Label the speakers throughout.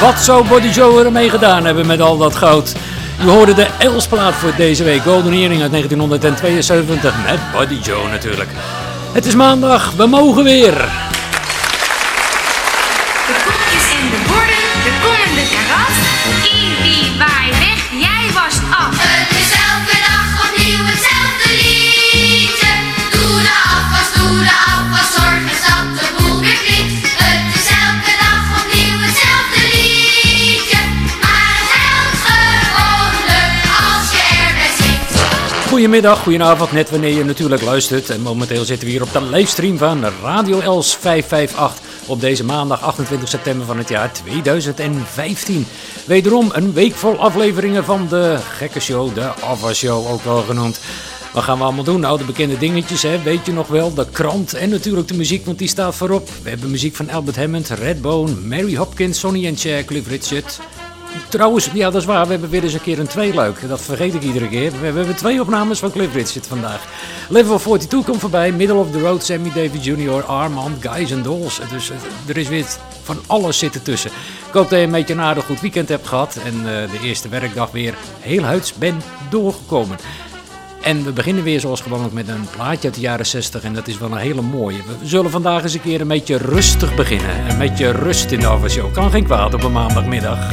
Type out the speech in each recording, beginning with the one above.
Speaker 1: Wat zou Body Joe ermee gedaan hebben met al dat goud? U hoorde de Elsplaat voor deze week, Golden Earring uit 1972 met Body Joe natuurlijk. Het is maandag, we mogen weer. Goedemiddag, goedenavond, net wanneer je natuurlijk luistert. En momenteel zitten we hier op de livestream van Radio Els 558 op deze maandag 28 september van het jaar 2015. Wederom een week vol afleveringen van de gekke show, de Ava Show ook wel genoemd. Wat gaan we allemaal doen? Nou, de bekende dingetjes, hè? weet je nog wel. De krant en natuurlijk de muziek, want die staat voorop. We hebben muziek van Albert Hammond, Redbone, Mary Hopkins, Sonny and Cher, Cliff Richard. Trouwens, ja dat is waar, we hebben weer eens een keer een tweeluik. Dat vergeet ik iedere keer. We hebben twee opnames van Cliff Richard vandaag. Level 42 komt voorbij, Middle of the Road, Sammy Davis Jr., Armand, Guys and Dolls. Dus eh, er is weer van alles zitten tussen. Ik hoop dat je een beetje een aardig goed weekend hebt gehad en eh, de eerste werkdag weer heel huids bent doorgekomen. En we beginnen weer zoals gewoonlijk met een plaatje uit de jaren 60 en dat is wel een hele mooie. We zullen vandaag eens een keer een beetje rustig beginnen. Een beetje rust in de Show. Kan geen kwaad op een maandagmiddag.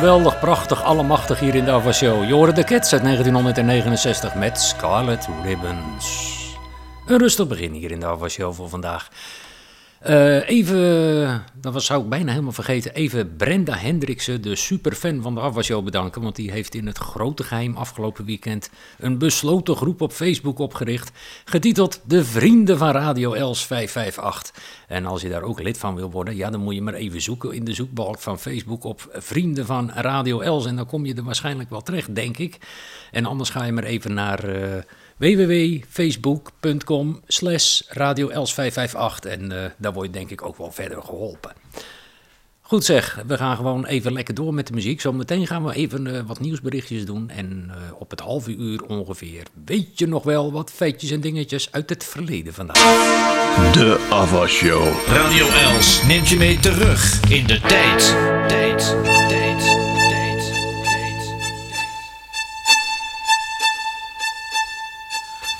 Speaker 1: geweldig, prachtig, allemachtig hier in de Ava Show. Hoorde de Cats uit 1969 met Scarlet Ribbons. Een rustig begin hier in de Ava Show voor vandaag. Eh, even, dat was, zou ik bijna helemaal vergeten, even Brenda Hendriksen, de superfan van de Afwasshow, bedanken. Want die heeft in het grote geheim afgelopen weekend een besloten groep op Facebook opgericht, getiteld De Vrienden van Radio Els 558. En als je daar ook lid van wil worden, ja, dan moet je maar even zoeken in de zoekbalk van Facebook op Vrienden van Radio Els. En dan kom je er waarschijnlijk wel terecht, denk ik. En anders ga je maar even naar... eh, www.facebook.com slash radio els 558 en eh, daar word je denk ik ook wel verder geholpen. Goed zeg, we gaan gewoon even lekker door met de muziek. Zometeen gaan we even eh, wat nieuwsberichtjes doen. En eh, op het halve uur ongeveer weet je nog wel wat feitjes en dingetjes uit het verleden vandaag.
Speaker 2: De Ava Show.
Speaker 3: Radio Els neemt je mee terug in de tijd, tijd, tijd.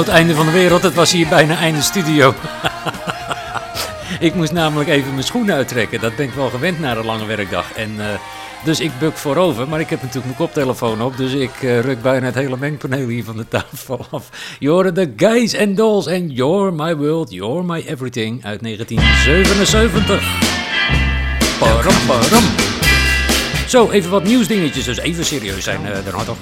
Speaker 1: Nou, het einde van de wereld, het was hier bijna einde studio. ik moest namelijk even mijn schoenen uittrekken. Dat ben ik wel gewend na een lange werkdag. En, eh, dus ik buk voorover, maar ik heb natuurlijk mijn koptelefoon op. Dus ik eh, ruk bijna het hele mengpaneel hier van de tafel af. Je hoorde de Guys and Dolls en You're My World, You're My Everything uit 1977. Param, param. Zo, even wat nieuwsdingetjes. Dus even serieus zijn, uh, Dan toch.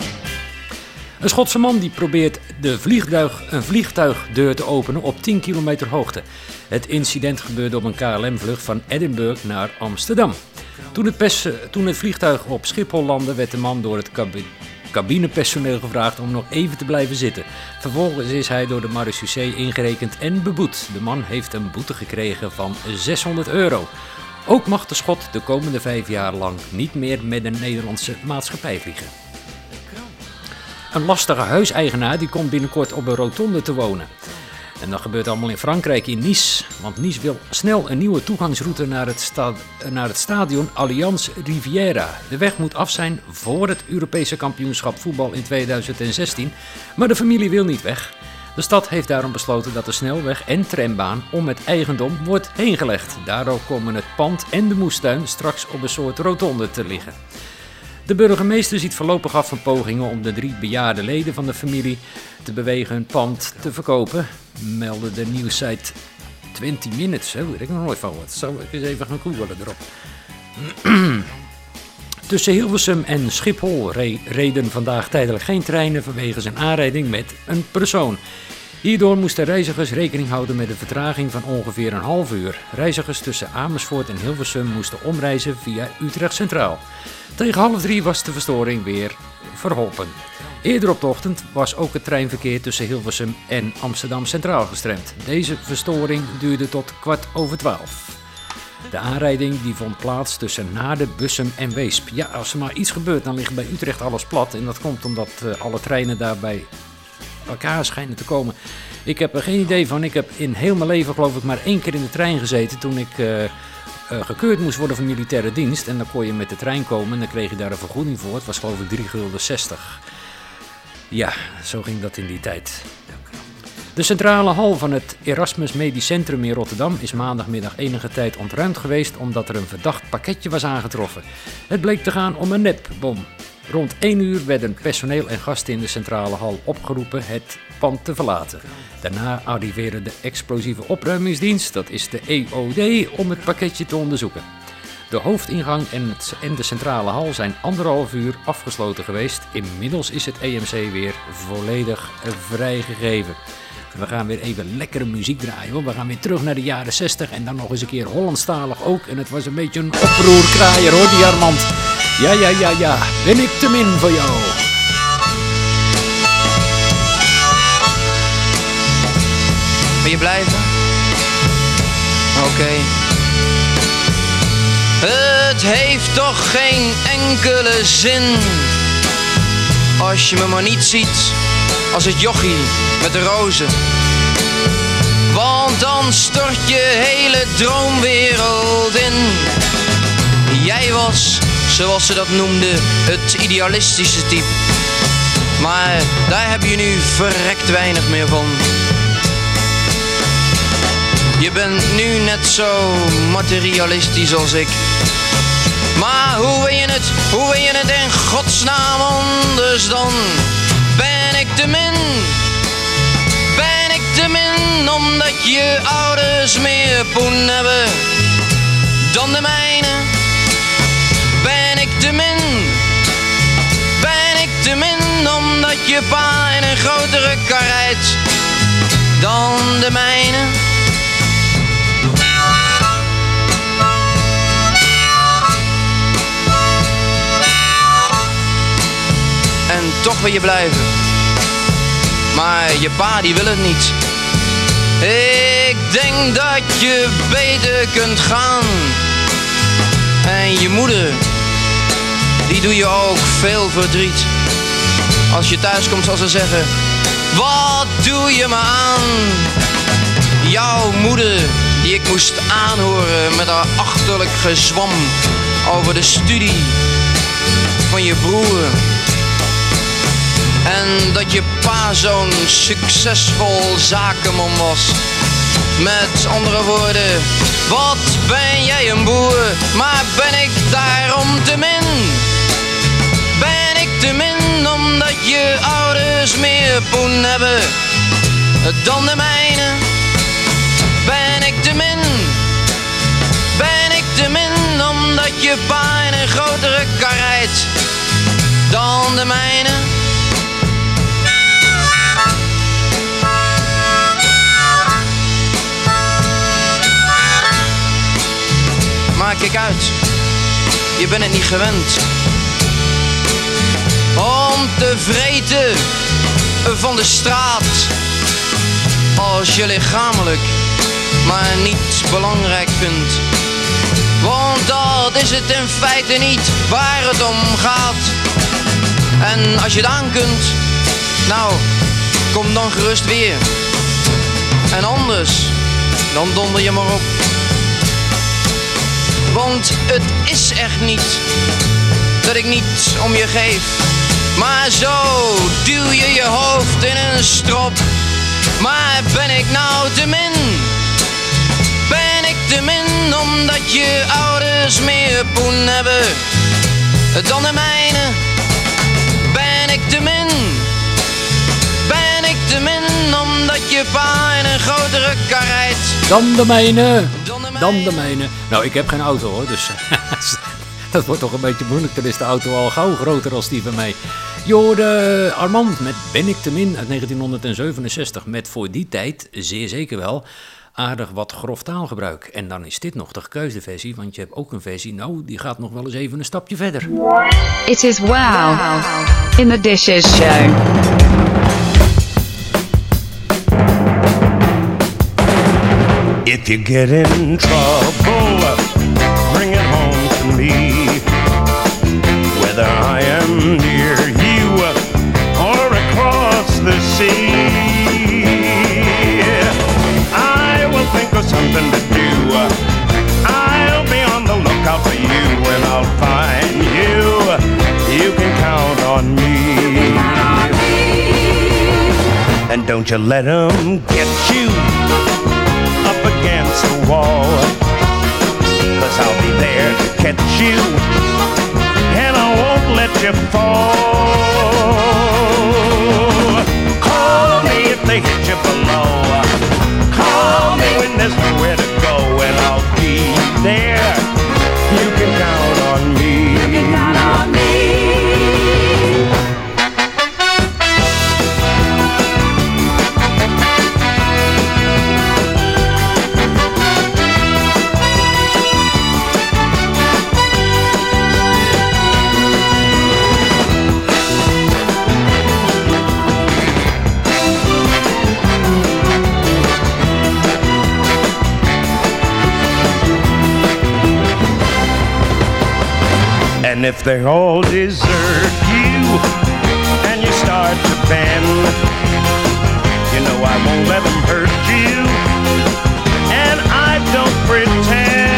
Speaker 1: Een Schotse man die probeert de vliegtuig, een vliegtuigdeur te openen op 10 kilometer hoogte. Het incident gebeurde op een KLM-vlucht van Edinburgh naar Amsterdam. Toen het, toen het vliegtuig op Schiphol landde, werd de man door het cabi- cabinepersoneel gevraagd om nog even te blijven zitten. Vervolgens is hij door de marechaussee ingerekend en beboet. De man heeft een boete gekregen van 600 euro. Ook mag de Schot de komende vijf jaar lang niet meer met een Nederlandse maatschappij vliegen. Een lastige huiseigenaar die komt binnenkort op een rotonde te wonen. En dat gebeurt allemaal in Frankrijk, in Nice. Want Nice wil snel een nieuwe toegangsroute naar het, sta- naar het stadion Allianz Riviera. De weg moet af zijn voor het Europese kampioenschap voetbal in 2016. Maar de familie wil niet weg. De stad heeft daarom besloten dat de snelweg en trambaan om het eigendom wordt heengelegd. Daardoor komen het pand en de moestuin straks op een soort rotonde te liggen. De burgemeester ziet voorlopig af van pogingen om de drie bejaarde leden van de familie te bewegen hun pand te verkopen, meldde de nieuwssite 20 Minutes. Daar heb ik nog nooit van gehoord. Zo, ik eens even gaan googelen erop. Tussen Hilversum en Schiphol re- reden vandaag tijdelijk geen treinen vanwege zijn aanrijding met een persoon. Hierdoor moesten reizigers rekening houden met een vertraging van ongeveer een half uur. Reizigers tussen Amersfoort en Hilversum moesten omreizen via Utrecht Centraal. Tegen half drie was de verstoring weer verholpen. Eerder op de ochtend was ook het treinverkeer tussen Hilversum en Amsterdam Centraal gestremd. Deze verstoring duurde tot kwart over twaalf. De aanrijding die vond plaats tussen Naarden, Bussum en Weesp. Ja, als er maar iets gebeurt, dan ligt bij Utrecht alles plat. En dat komt omdat eh, alle treinen daarbij elkaar schijnen te komen. Ik heb er geen idee van. Ik heb in heel mijn leven geloof ik maar één keer in de trein gezeten toen ik eh, eh, gekeurd moest worden voor militaire dienst. En dan kon je met de trein komen en dan kreeg je daar een vergoeding voor. Het was geloof ik 3 gulden 60. Ja, zo ging dat in die tijd. De centrale hal van het Erasmus Medisch Centrum in Rotterdam is maandagmiddag enige tijd ontruimd geweest omdat er een verdacht pakketje was aangetroffen. Het bleek te gaan om een nepbom. Rond 1 uur werden personeel en gasten in de centrale hal opgeroepen het pand te verlaten. Daarna arriveerde de explosieve opruimingsdienst, dat is de EOD, om het pakketje te onderzoeken. De hoofdingang en, de centrale hal zijn anderhalf uur afgesloten geweest. Inmiddels is het EMC weer volledig vrijgegeven. We gaan weer even lekkere muziek draaien. Hoor. We gaan weer terug naar de jaren 60 en dan nog eens een keer Hollandstalig ook. En het was een beetje een oproerkraaier hoor, die Armand. Ja, ja, ja, ja. Ben ik te min voor jou?
Speaker 4: Wil je blijven? Oké. Het heeft toch geen enkele zin als je me maar niet ziet als het jochie met de rozen. Want dan stort je hele droomwereld in. Jij was, zoals ze dat noemden, het idealistische type. Maar daar heb je nu verrekt weinig meer van. Je bent nu net zo materialistisch als ik. Maar hoe wil je het, hoe wil je het in godsnaam anders dan? Ben ik te min? Ben ik te min omdat je ouders meer poen hebben dan de mijne? Je pa in een grotere kar rijdt dan de mijne? En toch wil je blijven. Maar je pa die wil het niet. Ik denk dat je beter kunt gaan. En je moeder, die doe je ook veel verdriet. Als je thuis komt zal ze zeggen, wat doe je me aan? Jouw moeder, die ik moest aanhoren met haar achterlijk gezwam over de studie van je broer. En dat je pa zo'n succesvol zakenman was. Met andere woorden, wat ben jij een boer, maar ben ik daarom te min? Ik omdat je ouders meer poen hebben dan de mijne? Ben ik te min? Ben ik te min omdat je pa een grotere kar rijdt dan de mijne? Maar kijk uit, je bent het niet gewend. Te vreten van de straat. Als je lichamelijk maar niet belangrijk vindt. Want dat is het in feite niet waar het om gaat. En als je het aan kunt, nou, kom dan gerust weer. En anders, dan donder je maar op. Want het is echt niet dat ik niet om je geef. Maar zo duw je je hoofd in een strop. Maar ben ik nou te min? Ben ik te min omdat je ouders meer poen hebben dan de mijne? Ben ik te min? Ben ik te min omdat je pa in een grotere kar rijdt?
Speaker 1: Dan de mijne.
Speaker 4: Dan de
Speaker 1: Dan de
Speaker 4: mijne.
Speaker 1: mijne. Nou, ik heb geen auto hoor, dus dat wordt toch een beetje moeilijk. Dan is de auto al gauw groter als die van mij. Je hoorde Armand met Ben ik te min uit 1967. Met voor die tijd, zeer zeker wel, aardig wat grof taalgebruik. En dan is dit nog de gekeuze versie, want je hebt ook een versie, nou, die gaat nog wel eens even een stapje verder.
Speaker 5: It is wow in the Dishes Show.
Speaker 6: If you get in trouble, something to do. I'll be on the lookout for you and I'll find you. You can count on me. And don't you let 'em get you up against the wall. Cause I'll be there to catch you, and I won't let you fall. Call me if they hit you below. Call me when there's nowhere to go, and I'll be there. You can And if they all desert you and you start to bend, you know I won't let them hurt you. And I don't pretend.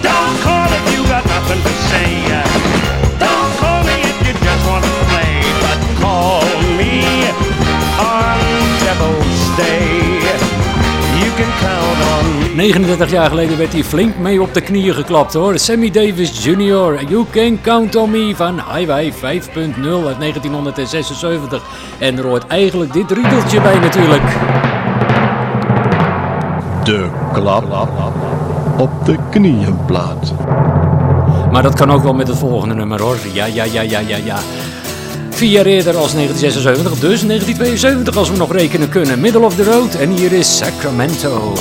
Speaker 6: Don't call if you got nothing to say. Don't call me if you just want to play. But call me on Devil's Day.
Speaker 1: 39 jaar geleden werd hij flink mee op de knieën geklapt hoor. Sammy Davis Jr. You Can Count On Me van Highway 5.0 uit 1976. En er hoort eigenlijk dit riedeltje bij natuurlijk.
Speaker 2: De klap op de knieënplaat.
Speaker 1: Maar dat kan ook wel met het volgende nummer hoor. Ja, ja, ja, ja, ja, ja. Vier jaar eerder als 1976, dus 1972 als we nog rekenen kunnen. Middle of the Road en hier is Sacramento.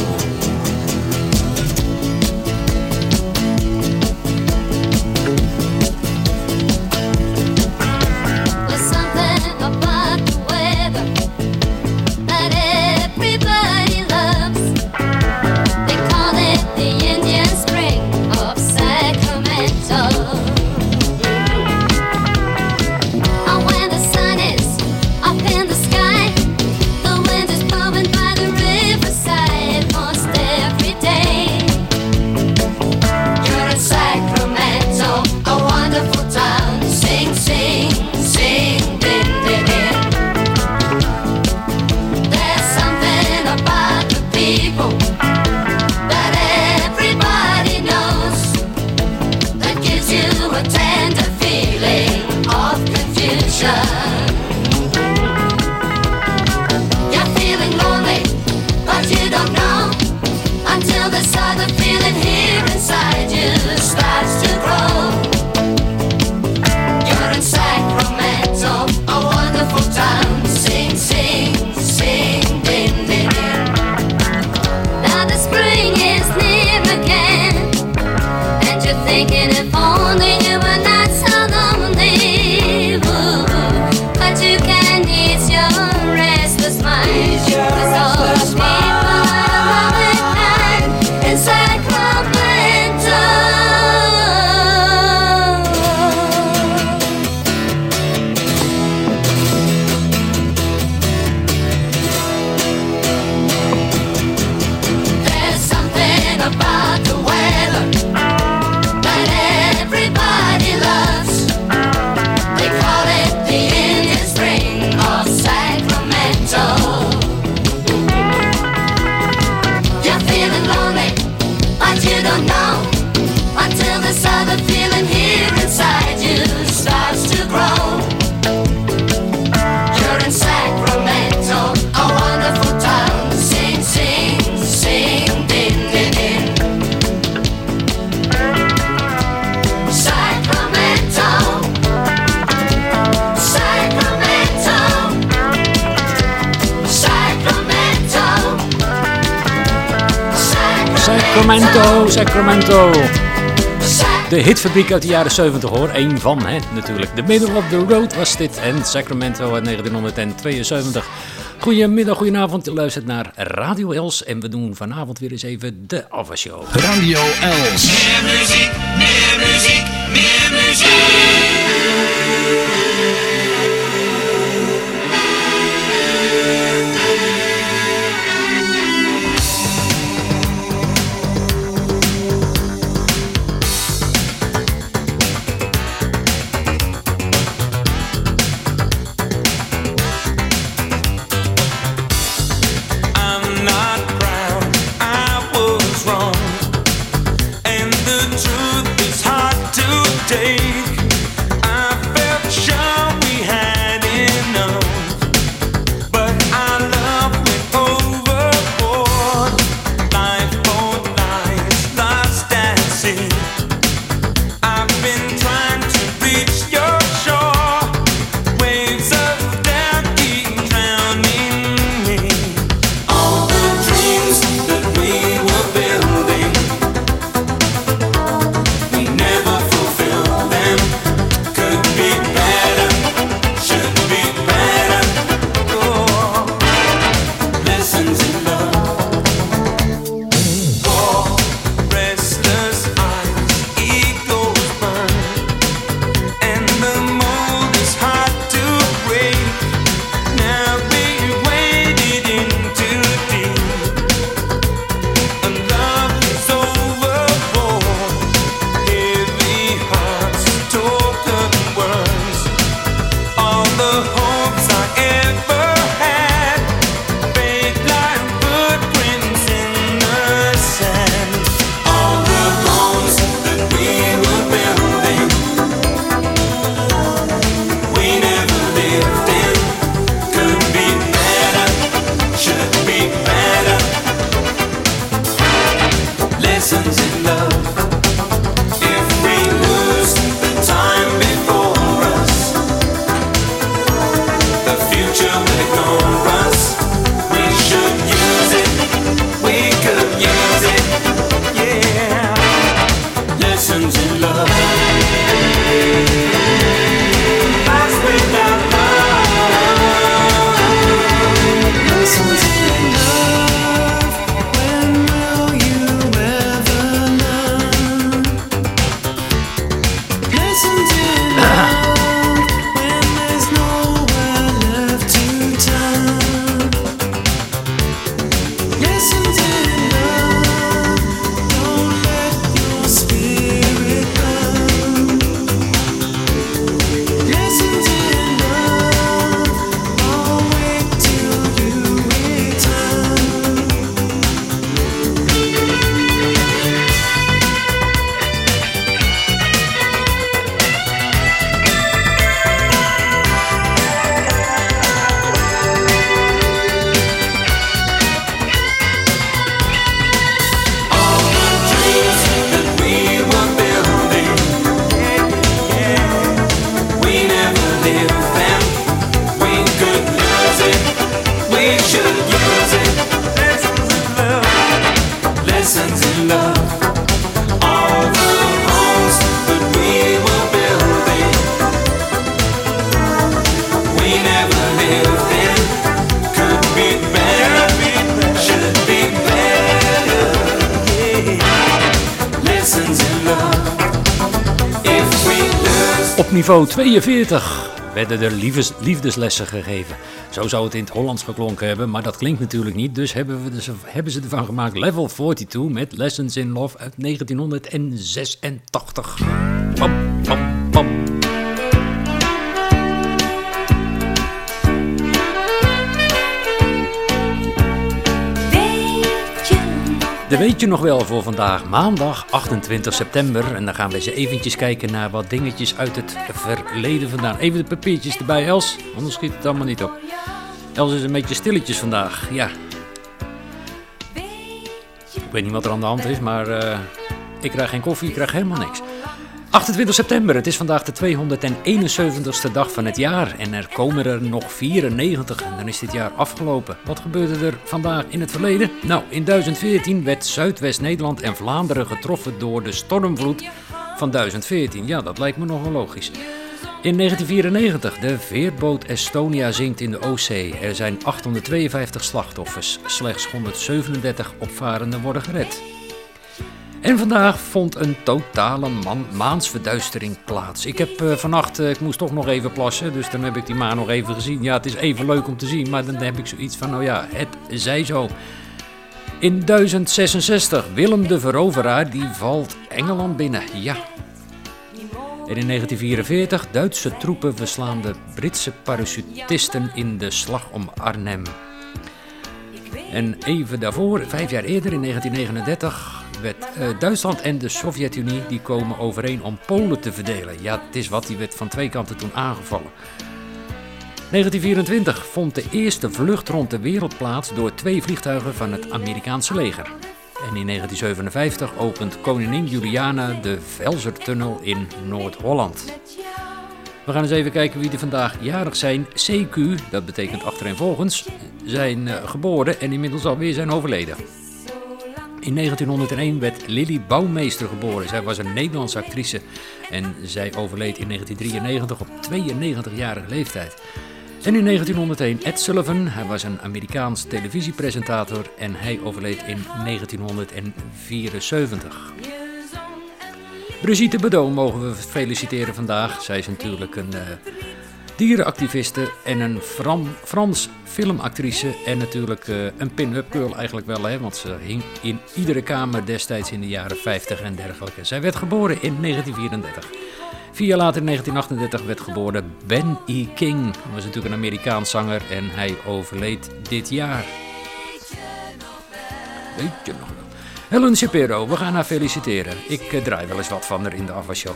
Speaker 1: Ik uit de jaren 70 hoor. één van, hè, natuurlijk. The Middle of the Road was dit en Sacramento in 1972. Goedemiddag, goedenavond. Je luistert naar Radio Els en we doen vanavond weer eens even de avershow.
Speaker 3: Radio Els.
Speaker 7: Meer muziek, meer muziek, meer muziek.
Speaker 1: niveau 42 werden er liefdeslessen gegeven. Zo zou het in het Hollands geklonken hebben, maar dat klinkt natuurlijk niet. Dus hebben, we dus, hebben ze ervan gemaakt level 42 met Lessons in Love uit 1986. Pam, pam, pam. De weet je nog wel voor vandaag, maandag 28 september. En dan gaan we eens eventjes kijken naar wat dingetjes uit het verleden vandaan. Even de papiertjes erbij, Els, anders schiet het allemaal niet op. Els is een beetje stilletjes vandaag, ja. Ik weet niet wat er aan de hand is, maar eh, ik krijg geen koffie, ik krijg helemaal niks. 28 september, het is vandaag de 271ste dag van het jaar en er komen er nog 94 en dan is dit jaar afgelopen. Wat gebeurde er vandaag in het verleden? Nou, in 1014 werd Zuidwest-Nederland en Vlaanderen getroffen door de stormvloed van 1014. Ja, dat lijkt me nog wel logisch. In 1994, de veerboot Estonia zinkt in de Oostzee. Er zijn 852 slachtoffers, slechts 137 opvarenden worden gered. En vandaag vond een totale maansverduistering plaats. Ik heb eh, vannacht, eh, ik moest toch nog even plassen, dus dan heb ik die maan nog even gezien. Ja, het is even leuk om te zien, maar dan heb ik zoiets van, nou ja, het zij zo. In 1066, Willem de Veroveraar, die valt Engeland binnen, ja. En in 1944, Duitse troepen verslaan de Britse parachutisten in de slag om Arnhem. En even daarvoor, vijf jaar eerder, in 1939, werd eh, Duitsland en de Sovjet-Unie die komen overeen om Polen te verdelen. Ja, het is wat, die werd van twee kanten toen aangevallen. 1924 vond de eerste vlucht rond de wereld plaats door twee vliegtuigen van het Amerikaanse leger. En in 1957 opent koningin Juliana de Velsertunnel in Noord-Holland. We gaan eens even kijken wie er vandaag jarig zijn. CQ, dat betekent achtereenvolgens, zijn eh, geboren en inmiddels alweer zijn overleden. In 1901 werd Lily Bouwmeester geboren. Zij was een Nederlandse actrice en zij overleed in 1993 op 92-jarige leeftijd. En in 1901 Ed Sullivan, hij was een Amerikaans televisiepresentator en hij overleed in 1974. Brigitte Bardot mogen we feliciteren vandaag. Zij is natuurlijk een eh, dierenactiviste en een Frans filmactrice. En natuurlijk eh, een pin-up girl eigenlijk wel, hè, want ze hing in iedere kamer destijds in de jaren 50 en dergelijke. Zij werd geboren in 1934. Vier jaar later, in 1938, werd geboren Ben E. King. Hij was natuurlijk een Amerikaans zanger en hij overleed dit jaar. Weet je nog? Helen Shapiro, we gaan haar feliciteren. Ik eh, draai wel eens wat van haar in de afwasshow.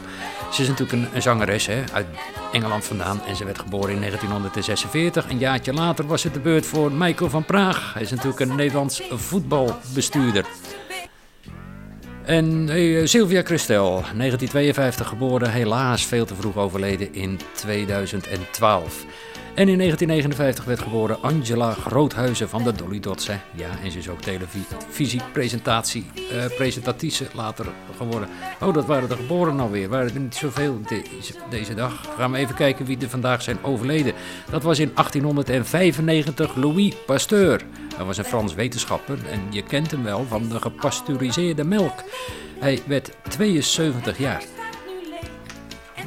Speaker 1: Ze is natuurlijk een, zangeres hè, uit Engeland vandaan en ze werd geboren in 1946. Een jaartje later was het de beurt voor Michael van Praag. Hij is natuurlijk een Nederlands voetbalbestuurder. En eh, Sylvia Christel, 1952 geboren, helaas veel te vroeg overleden in 2012. En in 1959 werd geboren Angela Groothuizen van de Dolly. Ja, en ze is ook televisiepresentatie, eh presentatrice later geworden. Oh, dat waren er geboren alweer. Waren er niet zoveel deze, deze dag. Gaan we even kijken wie er vandaag zijn overleden. Dat was in 1895 Louis Pasteur. Hij was een Frans wetenschapper en je kent hem wel van de gepasteuriseerde melk. Hij werd 72 jaar.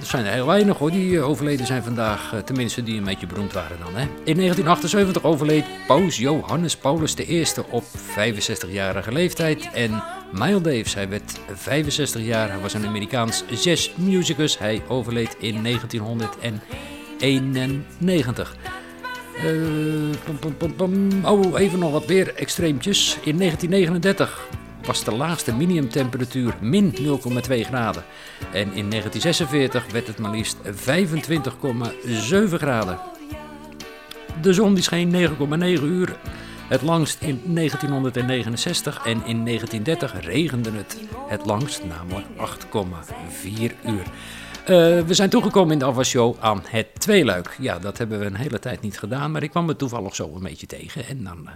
Speaker 1: Er zijn er heel weinig hoor, die eh, overleden zijn vandaag. eh, Tenminste, die een beetje beroemd waren dan. Hè. In 1978 overleed Paus Johannes Paulus I op 65-jarige leeftijd. En Miles Davis, hij werd 65 jaar. Hij was een Amerikaans jazzmusicus. Hij overleed in 1991. Eh. Oh, even nog wat weer extreempjes. In 1939 was de laagste minimumtemperatuur min 0,2 graden. En in 1946 werd het maar liefst 25,7 graden. De zon die scheen 9,9 uur. Het langst in 1969 en in 1930 regende het het langst, namelijk 8,4 uur. Eh, we zijn toegekomen in de afwasshow aan het tweeluik. Ja, dat hebben we een hele tijd niet gedaan, maar ik kwam het toevallig zo een beetje tegen en dan eh,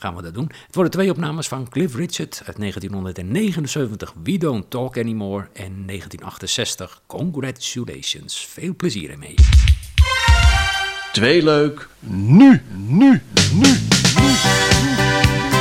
Speaker 1: gaan we dat doen. Het worden twee opnames van Cliff Richard uit 1979, We Don't Talk Anymore en 1968, Congratulations. Veel plezier ermee.
Speaker 2: Tweeluik, nu, nu, nu.
Speaker 8: Used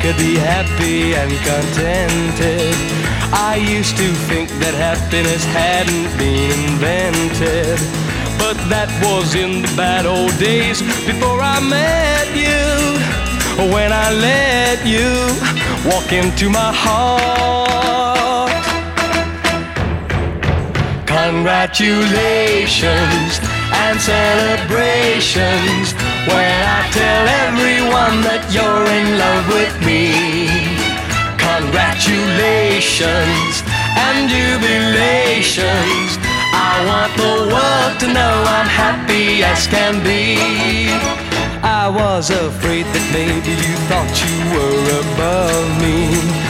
Speaker 9: could be happy and contented? I used to think that happiness hadn't been invented. But that was in the bad old days before I met you. When I let you walk into my heart. Congratulations and celebrations when I tell everyone that you're in love with me. Congratulations and jubilations. I want the world to know I'm happy as can be. I was afraid that maybe you thought you were above me.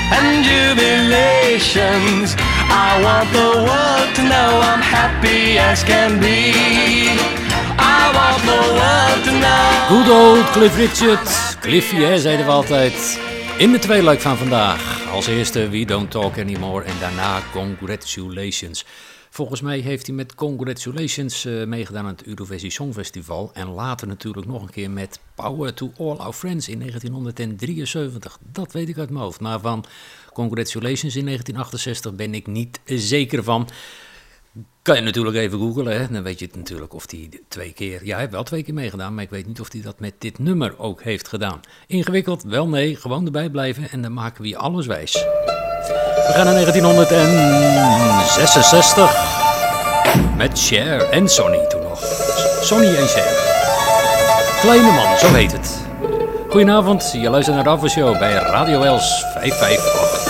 Speaker 9: and jubilations. I want the world to know I'm happy as can be. I want the world to know.
Speaker 1: Good old Cliff Richard. Cliffy, hè, zeiden we altijd. In de tweeluik van vandaag. Als eerste We Don't Talk Anymore en daarna Congratulations. Volgens mij heeft hij met Congratulations eh, meegedaan aan het Eurovisie Songfestival. En later natuurlijk nog een keer met Power to All Our Friends in 1973. Dat weet ik uit mijn hoofd. Maar van Congratulations in 1968 ben ik niet zeker van. Kan je natuurlijk even googlen, hè? dan weet je het natuurlijk of hij twee keer... Ja, hij heeft wel twee keer meegedaan, maar ik weet niet of hij dat met dit nummer ook heeft gedaan. Ingewikkeld? Wel nee, gewoon erbij blijven en dan maken we alles wijs. We gaan naar 1966 met Cher en Sonny toen nog. Sonny en Cher. Kleine man, zo heet het. Goedenavond, je luistert naar de Aftershow bij Radio Els 558.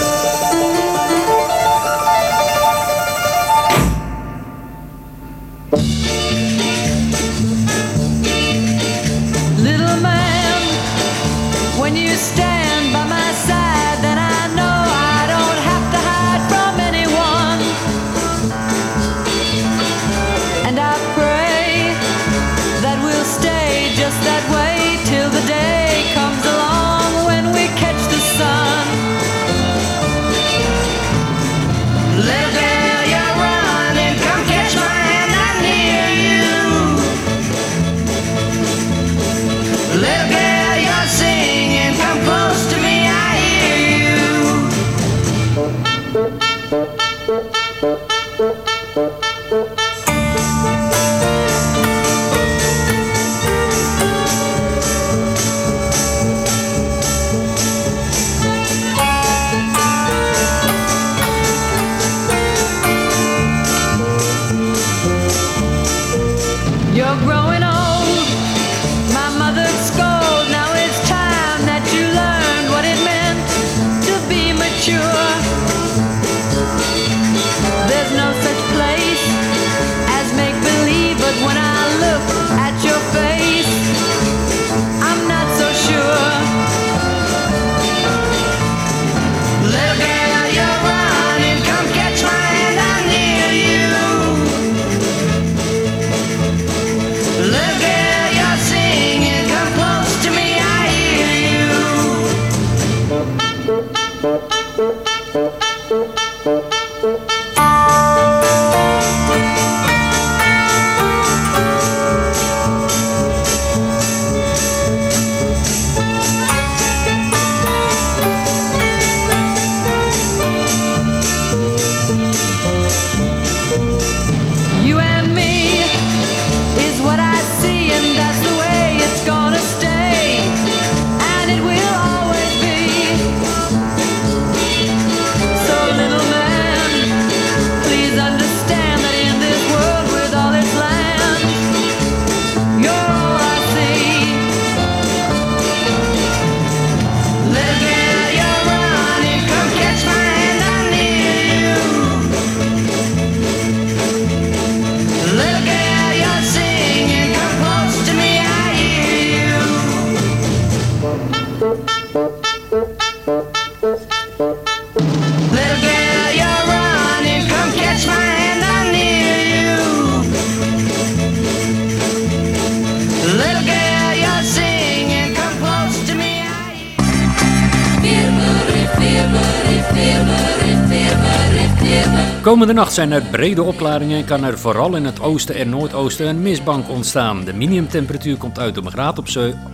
Speaker 10: de nacht zijn er brede opklaringen en kan er vooral in het oosten en noordoosten een mistbank ontstaan. De minimumtemperatuur komt uit om een graad op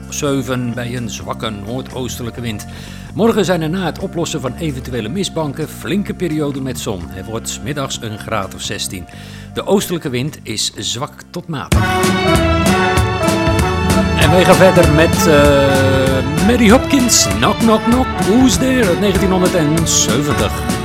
Speaker 10: 7 bij een zwakke noordoostelijke wind. Morgen zijn er na het oplossen van eventuele mistbanken flinke perioden met zon. Het wordt s middags een graad of 16. De oostelijke wind is zwak tot matig. En wij gaan verder met uh, Mary Hopkins, Knock Knock Knock, Who's There 1970.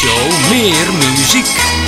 Speaker 10: show meer muziek.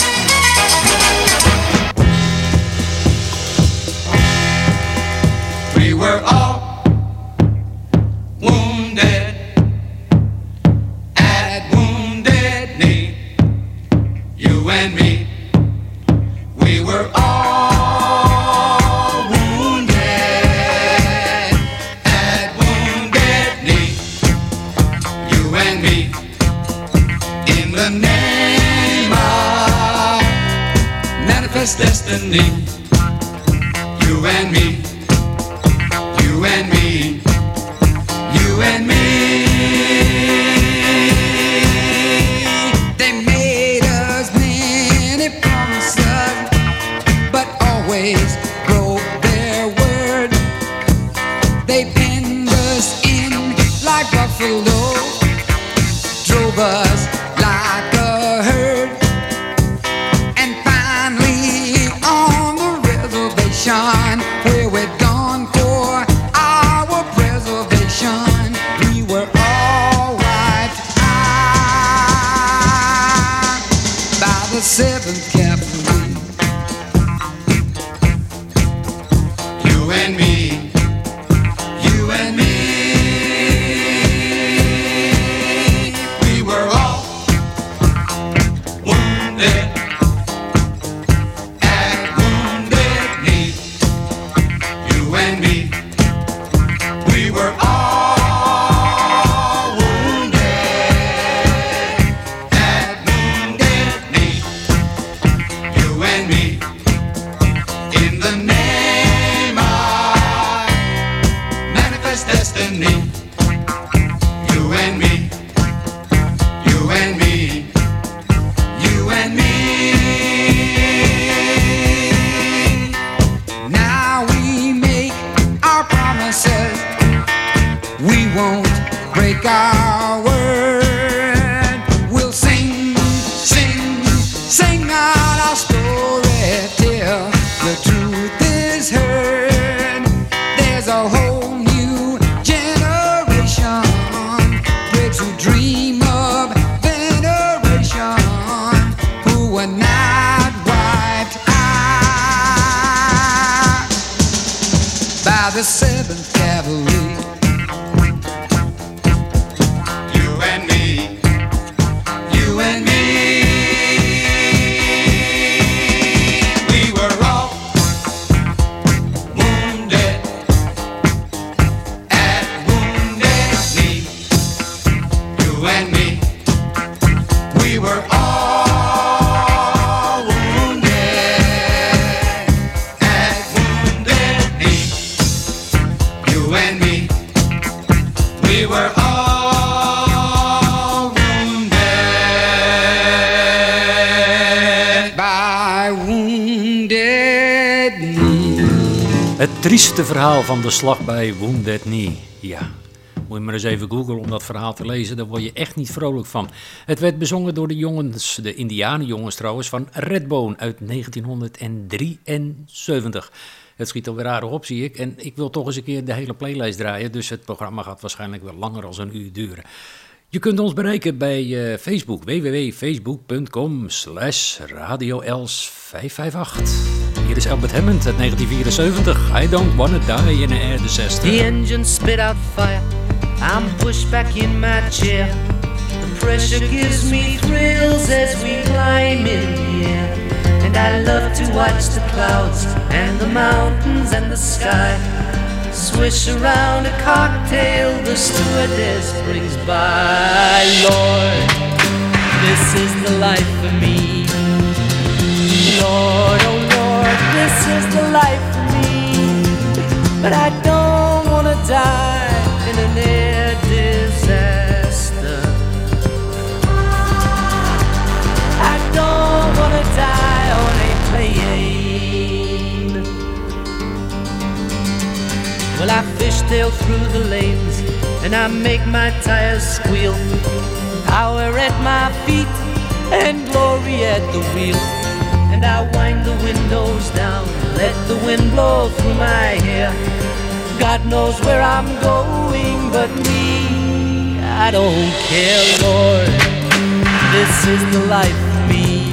Speaker 11: man's destiny.
Speaker 1: Verhaal van de slag bij Wounded Knee. Ja, moet je maar eens even googlen om dat verhaal te lezen. Daar word je echt niet vrolijk van. Het werd bezongen door de jongens, de Indianenjongens trouwens, van Redbone uit 1973. Het schiet alweer aardig op, zie ik. En ik wil toch eens een keer de hele playlist draaien. Dus het programma gaat waarschijnlijk wel langer dan een uur duren. Je kunt ons bereiken bij eh, Facebook, www.facebook.com slash radioels558. Hier is Albert Hammond uit 1974. I don't wanna die in a air disaster.
Speaker 12: The engine spit out fire. I'm pushed back in my chair. The pressure gives me thrills as we climb in the air. And I love to watch the clouds and the mountains and the sky. Swish around a cocktail the stewardess brings by. Lord, this is the life for me. Lord, oh this is the life for me. But I don't wanna die in an air disaster. I don't wanna die on a plane. Well, I fishtail through the lanes and I make my tires squeal. Power at my feet and glory at the wheel. And I wind the windows down, let the wind blow through my hair. God knows where I'm going, but me, I don't care, Lord. This is the life for me.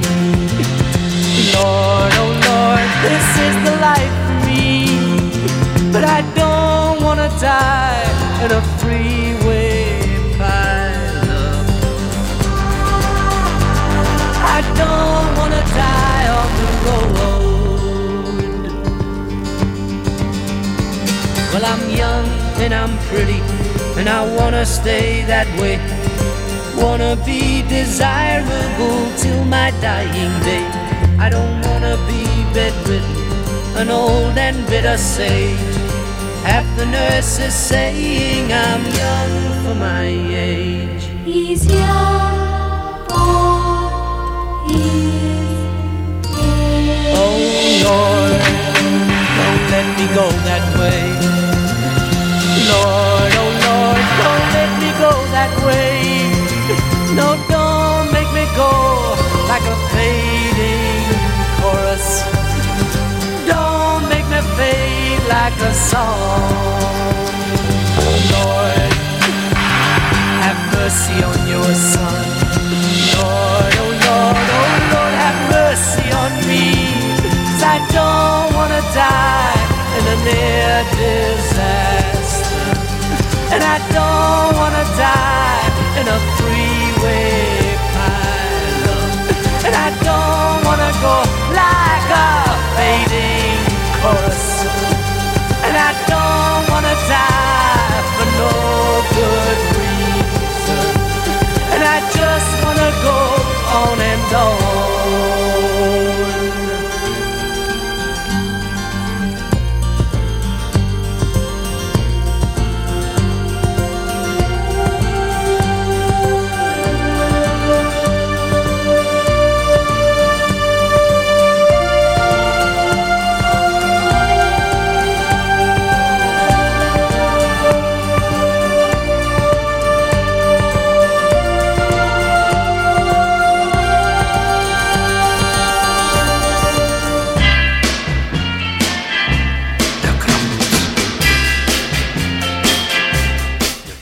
Speaker 12: Lord, oh Lord, this is the life for me. But I don't wanna die in a freeway pileup. I don't Well, I'm young and I'm pretty, and I wanna stay that way. Wanna be desirable till my dying day. I don't wanna be bedridden, an old and bitter sage. Half the nurses saying I'm young for my age.
Speaker 13: He's young for his oh, age.
Speaker 12: Oh Lord, don't let me go that way. Lord, oh Lord, don't let me go that way. No, don't make me go like a fading chorus. Don't make me fade like a song.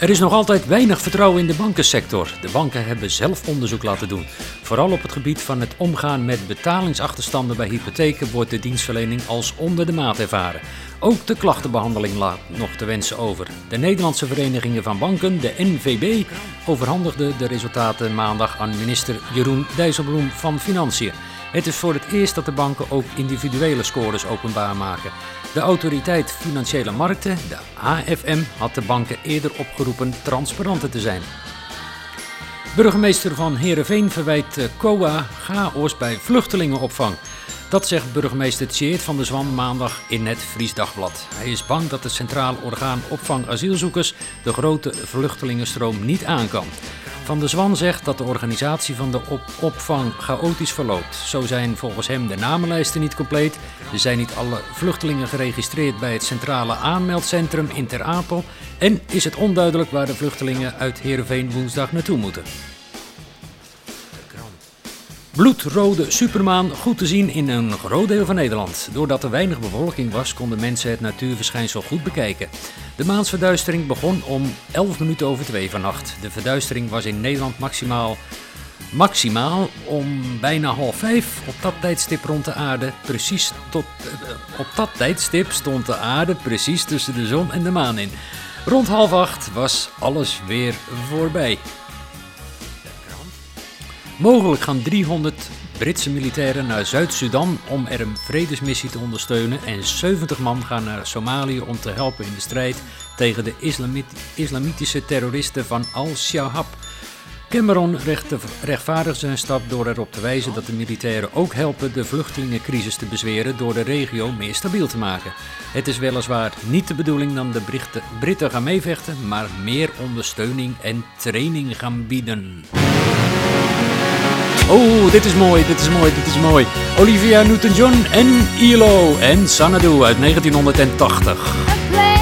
Speaker 1: Er is nog altijd weinig vertrouwen in de bankensector. De banken hebben zelf onderzoek laten doen. Vooral op het gebied van het omgaan met betalingsachterstanden bij hypotheken wordt de dienstverlening als onder de maat ervaren. Ook de klachtenbehandeling laat nog te wensen over. De Nederlandse Verenigingen van Banken, de NVB, overhandigde de resultaten maandag aan minister Jeroen Dijsselbloem van Financiën. Het is voor het eerst dat de banken ook individuele scores openbaar maken. De Autoriteit Financiële Markten, de AFM, had de banken eerder opgeroepen transparanter te zijn. Burgemeester van Heerenveen verwijt eh, COA chaos bij vluchtelingenopvang. Dat zegt burgemeester Tjeerd van der Zwan maandag in het Fries Dagblad. Hij is bang dat het Centraal Orgaan Opvang Asielzoekers de grote vluchtelingenstroom niet aan kan. Van der Zwan zegt dat de organisatie van de op opvang chaotisch verloopt. Zo zijn volgens hem de namenlijsten niet compleet. Er zijn niet alle vluchtelingen geregistreerd bij het centrale aanmeldcentrum in Ter Apel. En is het onduidelijk waar de vluchtelingen uit Heerenveen woensdag naartoe moeten. Bloedrode supermaan goed te zien in een groot deel van Nederland. Doordat er weinig bewolking was, konden mensen het natuurverschijnsel goed bekijken. De maansverduistering begon om 11 minuten over 2 vannacht. De verduistering was in Nederland maximaal, maximaal om bijna half 5. Op dat tijdstip rond de aarde precies tot, eh, op dat tijdstip stond de aarde precies tussen de zon en de maan in. Rond half 8 was alles weer voorbij. Mogelijk gaan 300 Britse militairen naar Zuid-Soedan om er een vredesmissie te ondersteunen en 70 man gaan naar Somalië om te helpen in de strijd tegen de islamit- islamitische terroristen van Al-Shabaab. Cameron recht- rechtvaardigt zijn stap door erop te wijzen dat de militairen ook helpen de vluchtelingencrisis te bezweren door de regio meer stabiel te maken. Het is weliswaar niet de bedoeling dat de Britten, Britten gaan meevechten, maar meer ondersteuning en training gaan bieden. Oh, dit is mooi, dit is mooi, dit is mooi. Olivia Newton-John en ILO en Xanadu uit 1980.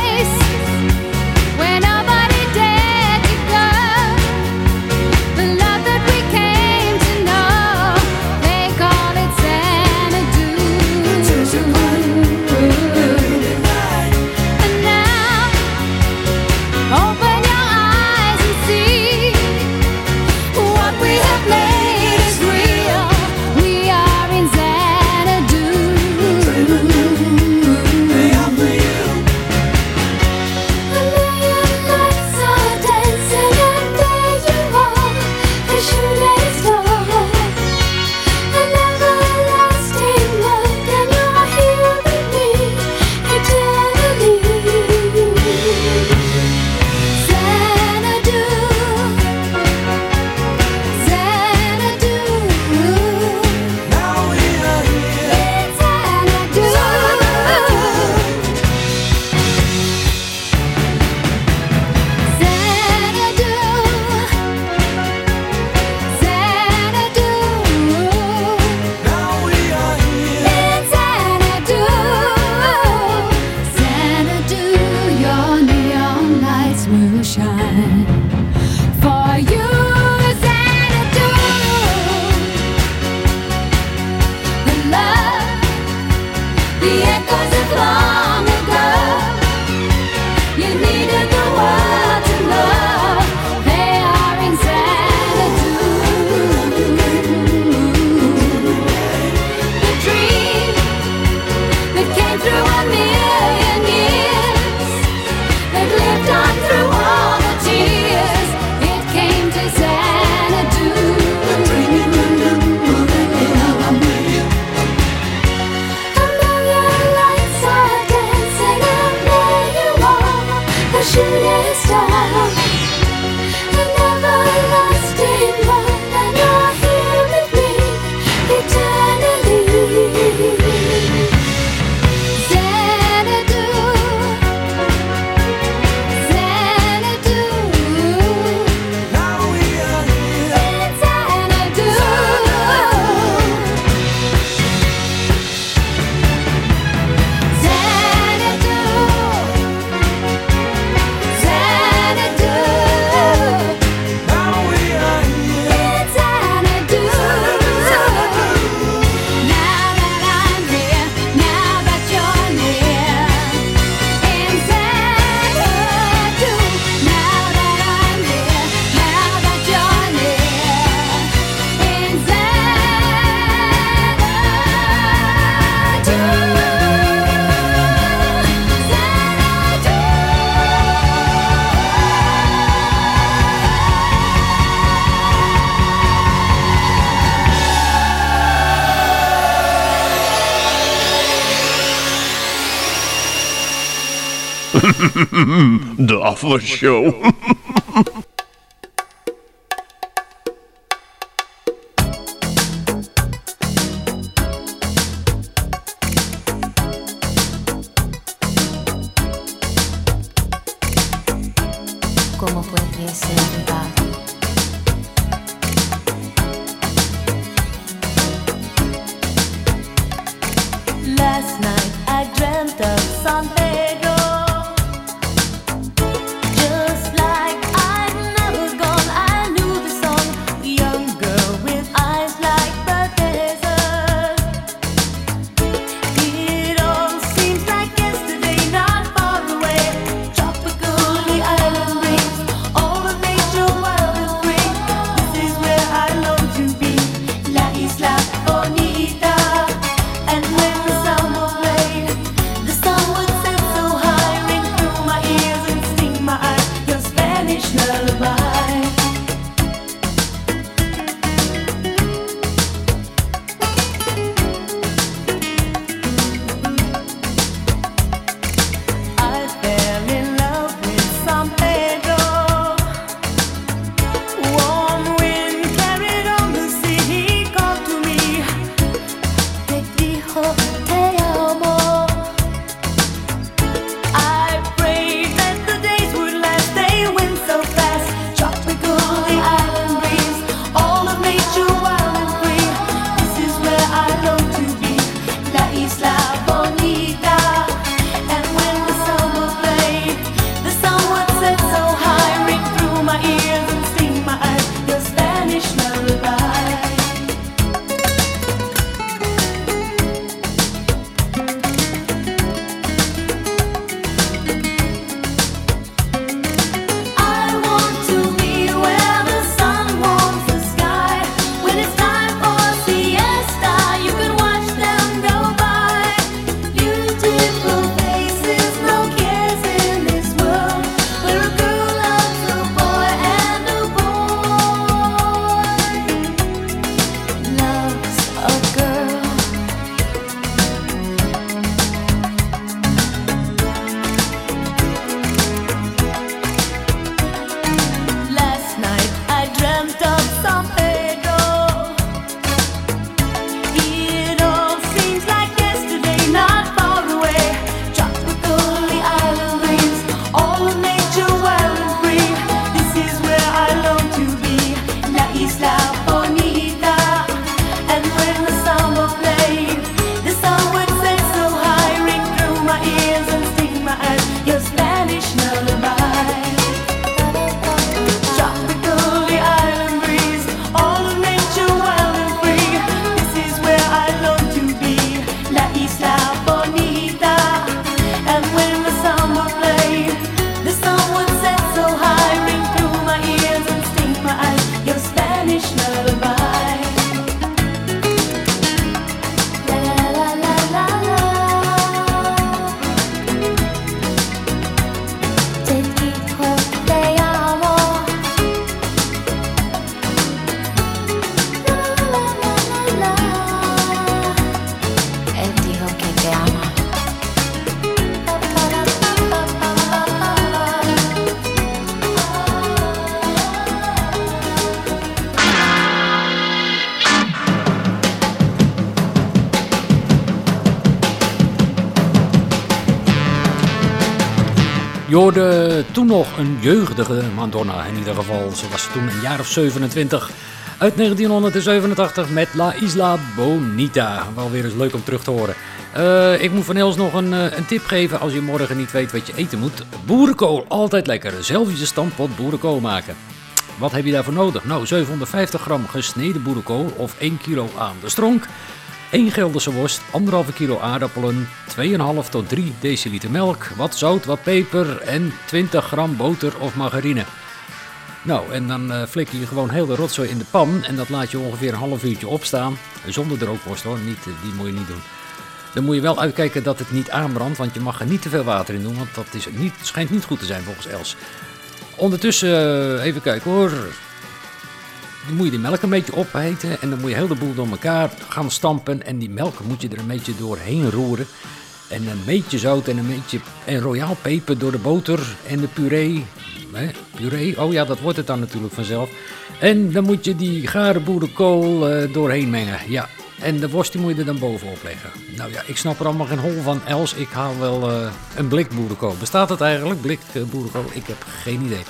Speaker 13: the
Speaker 2: Offer
Speaker 14: Show. Door toen nog een jeugdige Madonna. In ieder geval, ze was toen een jaar of 27. Uit 1987 met La Isla Bonita. Wel weer eens leuk om terug te horen. Eh, ik moet van Els nog een, eh, een, tip geven als je morgen niet weet wat je eten moet. Boerenkool, altijd lekker. Zelf je stampot boerenkool maken. Wat heb je daarvoor nodig? Nou, 750 gram gesneden boerenkool of 1 kilo aan de stronk. 1 Gelderse worst, 1,5 kilo aardappelen, 2,5 tot 3 deciliter melk, wat zout, wat peper en 20 gram boter of margarine. Nou, en dan eh, uh, flikker je gewoon heel de rotzooi in de pan en dat laat je ongeveer een half uurtje opstaan. Zonder droogworst hoor, niet, eh, die moet je niet doen. Dan moet je wel uitkijken dat het niet aanbrandt, want je mag er niet te veel water in doen, want dat is niet, schijnt niet goed te zijn volgens Els. Ondertussen, eh, even kijken hoor, dan moet je die melk een beetje opeten en dan moet je heel de boel door elkaar gaan stampen. En die melk moet je er een beetje doorheen roeren.
Speaker 1: En een beetje zout en een beetje en royaal peper door de boter en de puree. Hè, puree, oh ja, dat wordt het dan natuurlijk vanzelf. En dan moet je die gare boerenkool eh, doorheen mengen, ja. En de worst die moet je er dan bovenop leggen. Nou ja, ik snap er allemaal geen hol van. Els, ik haal wel eh, een blik boerenkool. Bestaat dat eigenlijk, blik eh, boerenkool? Ik heb geen idee.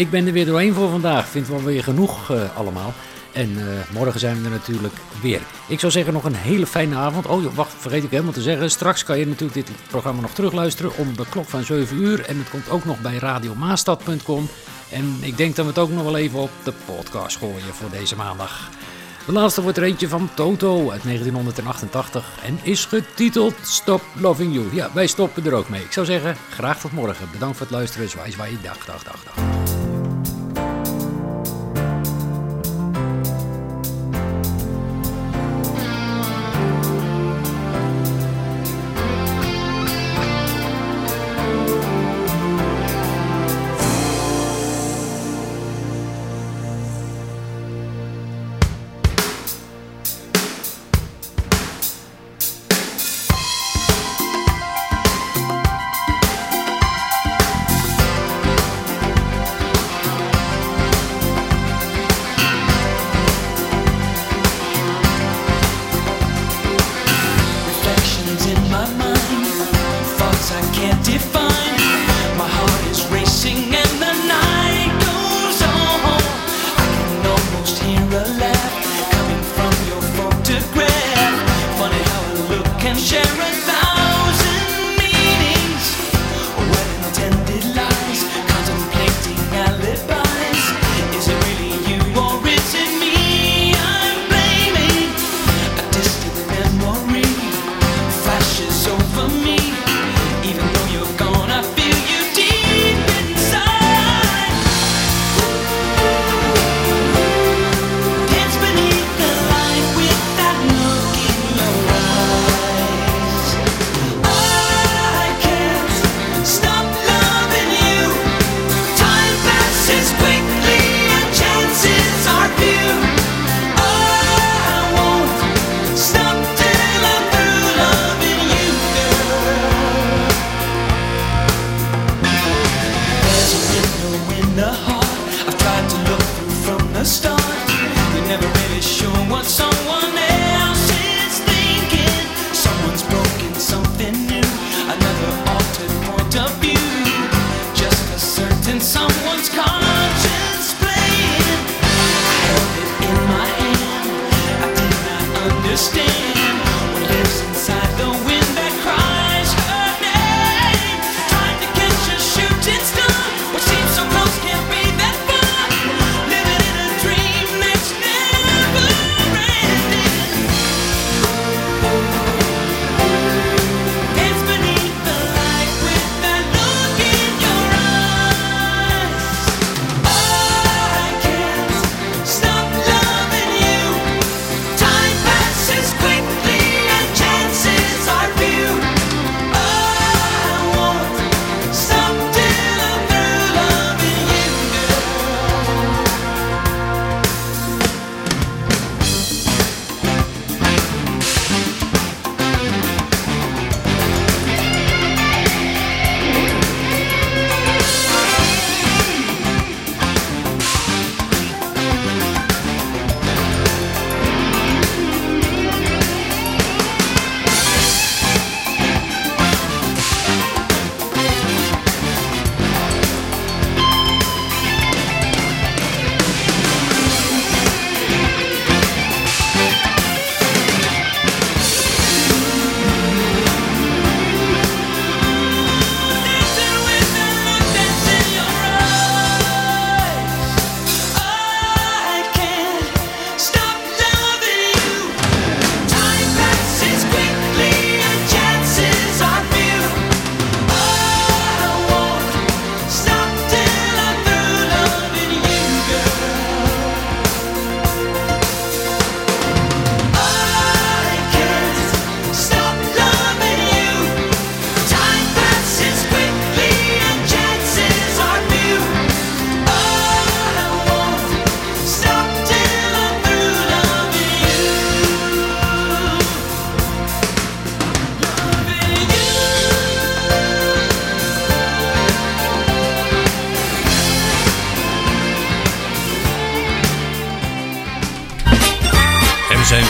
Speaker 1: Ik ben er weer doorheen voor vandaag. Vind wel weer genoeg eh, allemaal. En eh, morgen zijn we er natuurlijk weer. Ik zou zeggen nog een hele fijne avond. Oh wacht, vergeet ik helemaal te zeggen. Straks kan je natuurlijk dit programma nog terugluisteren om de klok van 7 uur. En het komt ook nog bij radiomaastad.com. En ik denk dat we het ook nog wel even op de podcast gooien voor deze maandag. De laatste wordt er eentje van Toto uit 1988 en is getiteld Stop Loving You. Ja, wij stoppen er ook mee. Ik zou zeggen, graag tot morgen. Bedankt voor het luisteren. Zwaai, zwaai. Dag, dag, dag, dag.